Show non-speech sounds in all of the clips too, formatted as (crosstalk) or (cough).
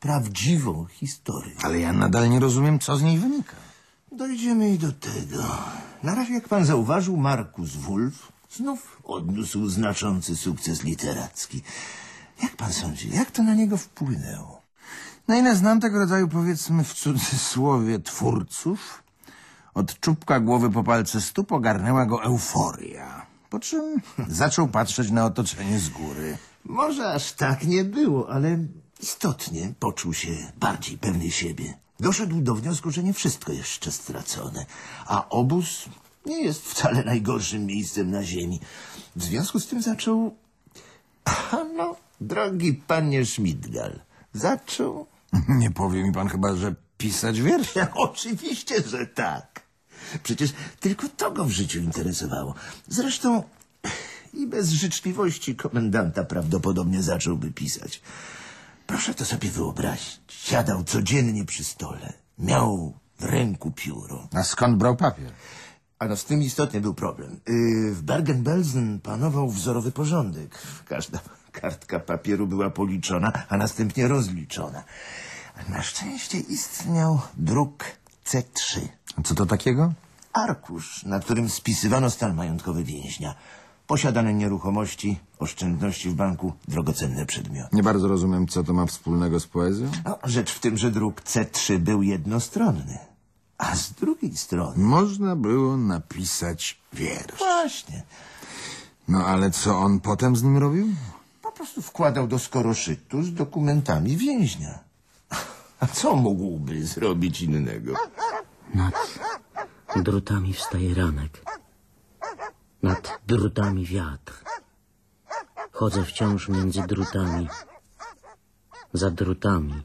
prawdziwą historię. Ale ja nadal nie rozumiem, co z niej wynika. Dojdziemy i do tego. Na razie, jak pan zauważył, Markus Wolf znów odniósł znaczący sukces literacki. Jak pan sądzi, jak to na niego wpłynęło? Na ile znam tego rodzaju, powiedzmy w cudzysłowie, twórców, od czubka głowy po palce stóp ogarnęła go euforia. Po czym (laughs) zaczął patrzeć na otoczenie z góry. Może aż tak nie było, ale istotnie poczuł się bardziej pewny siebie. Doszedł do wniosku, że nie wszystko jeszcze stracone, a obóz nie jest wcale najgorszym miejscem na ziemi. W związku z tym zaczął... A no, drogi panie Schmidgal, zaczął... Nie powie mi pan chyba, że pisać wiersze. (laughs) Oczywiście, że tak. Przecież tylko to go w życiu interesowało. Zresztą i bez życzliwości komendanta prawdopodobnie zacząłby pisać. Proszę to sobie wyobrazić. Siadał codziennie przy stole. Miał w ręku pióro. A skąd brał papier? A no z tym istotnie był problem. Yy, w Bergen-Belsen panował wzorowy porządek. Każda kartka papieru była policzona, a następnie rozliczona. Na szczęście istniał druk C3. A co to takiego? Arkusz, na którym spisywano stan majątkowy więźnia. Posiadane nieruchomości, oszczędności w banku, drogocenne przedmioty. Nie bardzo rozumiem, co to ma wspólnego z poezją. No, rzecz w tym, że druk C3 był jednostronny. A z drugiej strony... Można było napisać wiersz. Właśnie. No ale co on potem z nim robił? Po prostu wkładał do skoroszytu z dokumentami więźnia. A co mógłby zrobić innego? Nad drutami wstaje ranek. Nad drutami wiatr. Chodzę wciąż między drutami. Za drutami.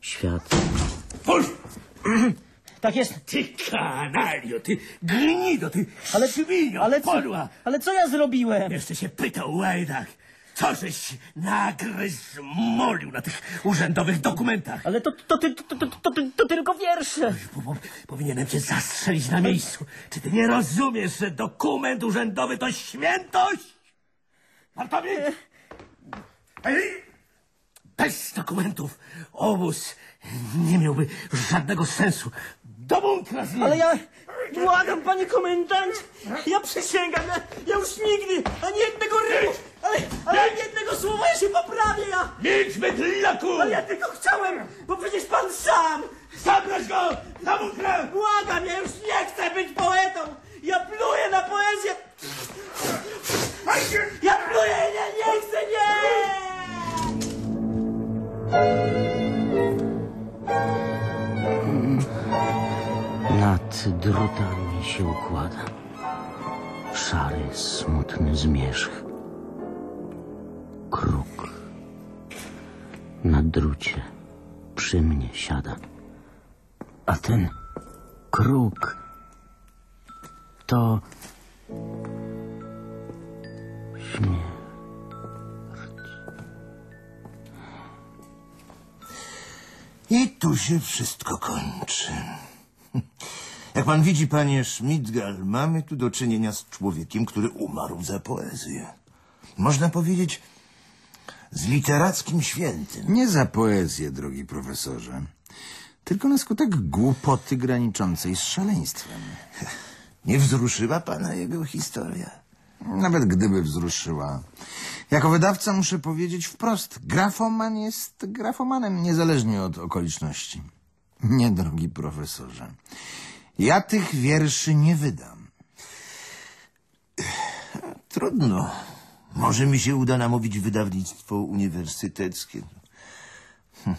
Świat. (clears throat) Tak jest. Ty kanalio, ty gnido, ty Ale- świnio, Ale co, podła. ale co ja zrobiłem? Jeszcze się pytał Łajdach, co żeś nagryz molił na tych urzędowych dokumentach. Ale to, to, ty- to, to, to, to, to tylko wiersze. Po- po- Powinienem cię zastrzelić na miejscu. Czy ty nie rozumiesz, że dokument urzędowy to świętość? Bartowik! Ej! Bez dokumentów obóz nie miałby żadnego sensu. Do bunkra z nim! Ale ja... Błagam, panie komendant! Ja przysięgam, ja, ja już nigdy ani jednego rybu, ale, ale ani jednego słowa ja się poprawię, ja... Milcz, bydlaku! Ale ja tylko chciałem, bo przecież pan sam... Zabrać go na bunkrę! Błagam, ja już nie chcę być poetą! Ja pluję na poezję! Ja pluję, nie, nie chcę, nie! Nad drutami się układa. Szary, smutny zmierzch. Drucie przy mnie siada. A ten kruk to śmierć. I tu się wszystko kończy. Jak pan widzi, panie Schmidgal, mamy tu do czynienia z człowiekiem, który umarł za poezję. Można powiedzieć, z literackim świętym. Nie za poezję, drogi profesorze. Tylko na skutek głupoty graniczącej z szaleństwem. (laughs) Nie wzruszyła pana jego historia? Nawet gdyby wzruszyła. Jako wydawca muszę powiedzieć wprost, grafoman jest grafomanem niezależnie od okoliczności. Nie, drogi profesorze. Ja tych wierszy nie wydam. Trudno. Może mi się uda namówić wydawnictwo uniwersyteckie. Hm.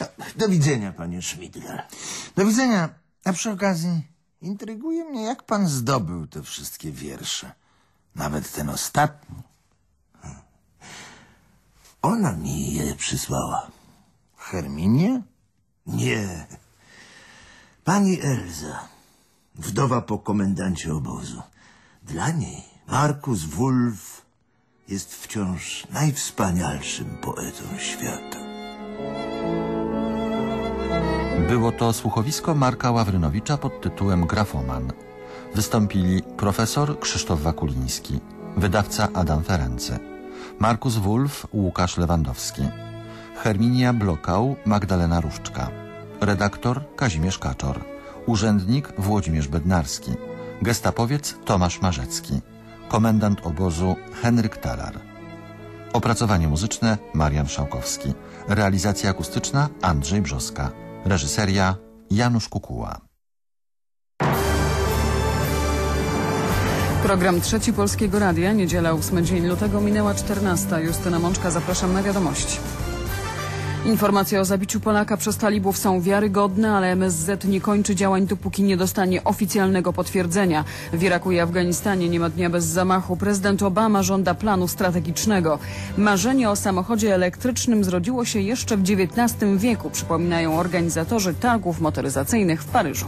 No, Do widzenia, panie Schmidgal. Do widzenia. A przy okazji intryguje mnie, jak pan zdobył te wszystkie wiersze. Nawet ten ostatni. Ona mi je przysłała. Herminie? Nie. Pani Elza, wdowa po komendancie obozu. Dla niej Markus Wolf jest wciąż najwspanialszym poetą świata. Było to słuchowisko Marka Ławrynowicza pod tytułem Grafoman. Wystąpili profesor Krzysztof Wakuliński, wydawca Adam Ference, Markus Wulf, Łukasz Lewandowski, Herminia Blokał, Magdalena Różczka. Redaktor Kazimierz Kaczor. Urzędnik Włodzimierz Bednarski. Gestapowiec Tomasz Marzecki. Komendant obozu Henryk Talar. Opracowanie muzyczne Marian Szałkowski. Realizacja akustyczna Andrzej Brzoska. Reżyseria Janusz Kukuła. Program Trzeci Polskiego Radia, niedziela 8 dzień lutego, minęła 14. Justyna Mączka, zapraszam na wiadomości. Informacje o zabiciu Polaka przez talibów są wiarygodne, ale MSZ nie kończy działań, dopóki nie dostanie oficjalnego potwierdzenia. W Iraku i Afganistanie nie ma dnia bez zamachu. Prezydent Obama żąda planu strategicznego. Marzenie o samochodzie elektrycznym zrodziło się jeszcze w XIX wieku, przypominają organizatorzy targów motoryzacyjnych w Paryżu.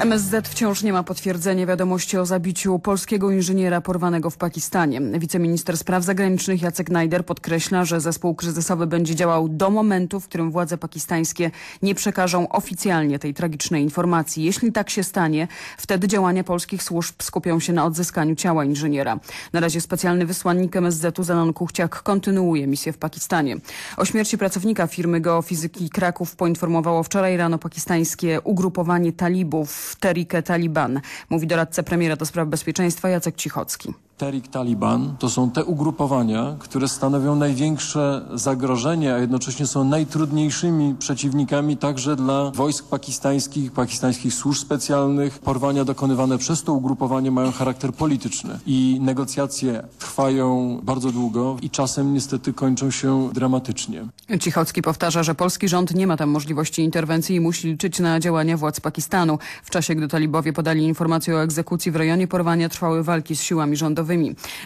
MSZ wciąż nie ma potwierdzenia wiadomości o zabiciu polskiego inżyniera porwanego w Pakistanie. Wiceminister spraw zagranicznych Jacek Najder podkreśla, że zespół kryzysowy będzie działał do momentu, w którym władze pakistańskie nie przekażą oficjalnie tej tragicznej informacji. Jeśli tak się stanie, wtedy działania polskich służb skupią się na odzyskaniu ciała inżyniera. Na razie specjalny wysłannik MSZ-u Zanon Kuchciak kontynuuje misję w Pakistanie. O śmierci pracownika firmy geofizyki Kraków poinformowało wczoraj rano pakistańskie ugrupowanie talibów Terike Taliban, mówi doradca premiera do spraw bezpieczeństwa Jacek Cichocki. Terik Taliban to są te ugrupowania, które stanowią największe zagrożenie, a jednocześnie są najtrudniejszymi przeciwnikami także dla wojsk pakistańskich, pakistańskich służb specjalnych. Porwania dokonywane przez to ugrupowanie mają charakter polityczny i negocjacje trwają bardzo długo i czasem niestety kończą się dramatycznie. Cichocki powtarza, że polski rząd nie ma tam możliwości interwencji i musi liczyć na działania władz Pakistanu. W czasie, gdy talibowie podali informację o egzekucji w rejonie porwania, trwały walki z siłami rządowymi.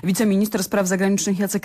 Wiceminister spraw zagranicznych Jacek